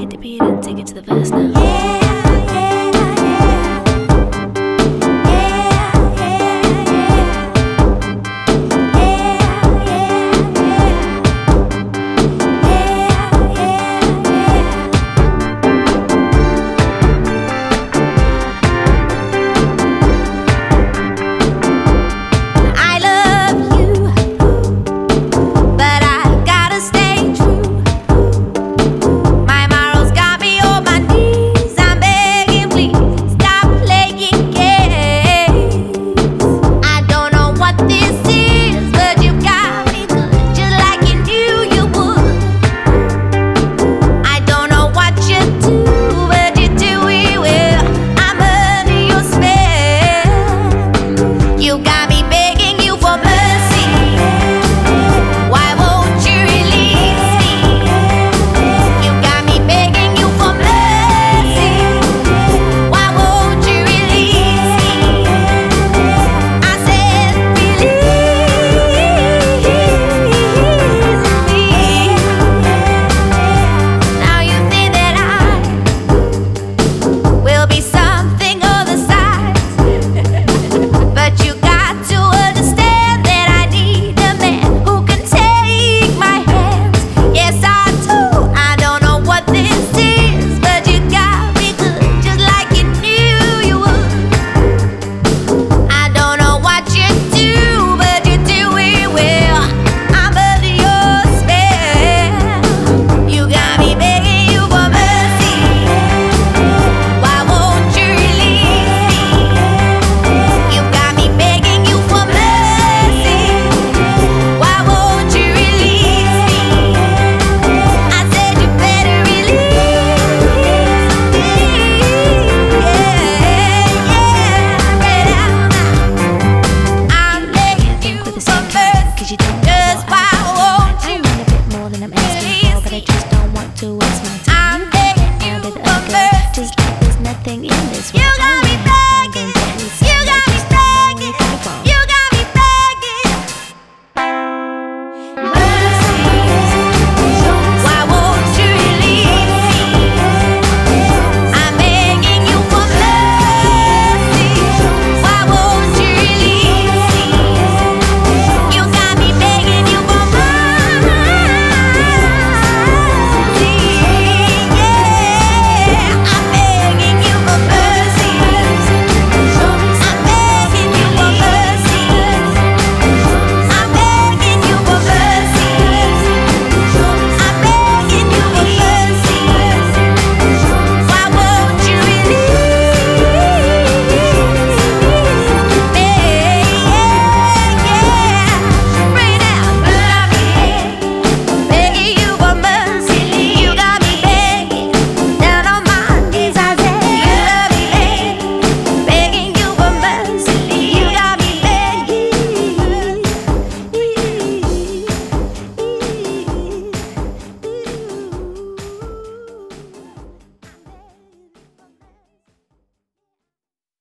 Hit the beat and take it to the verse now. Yeah. You got me back.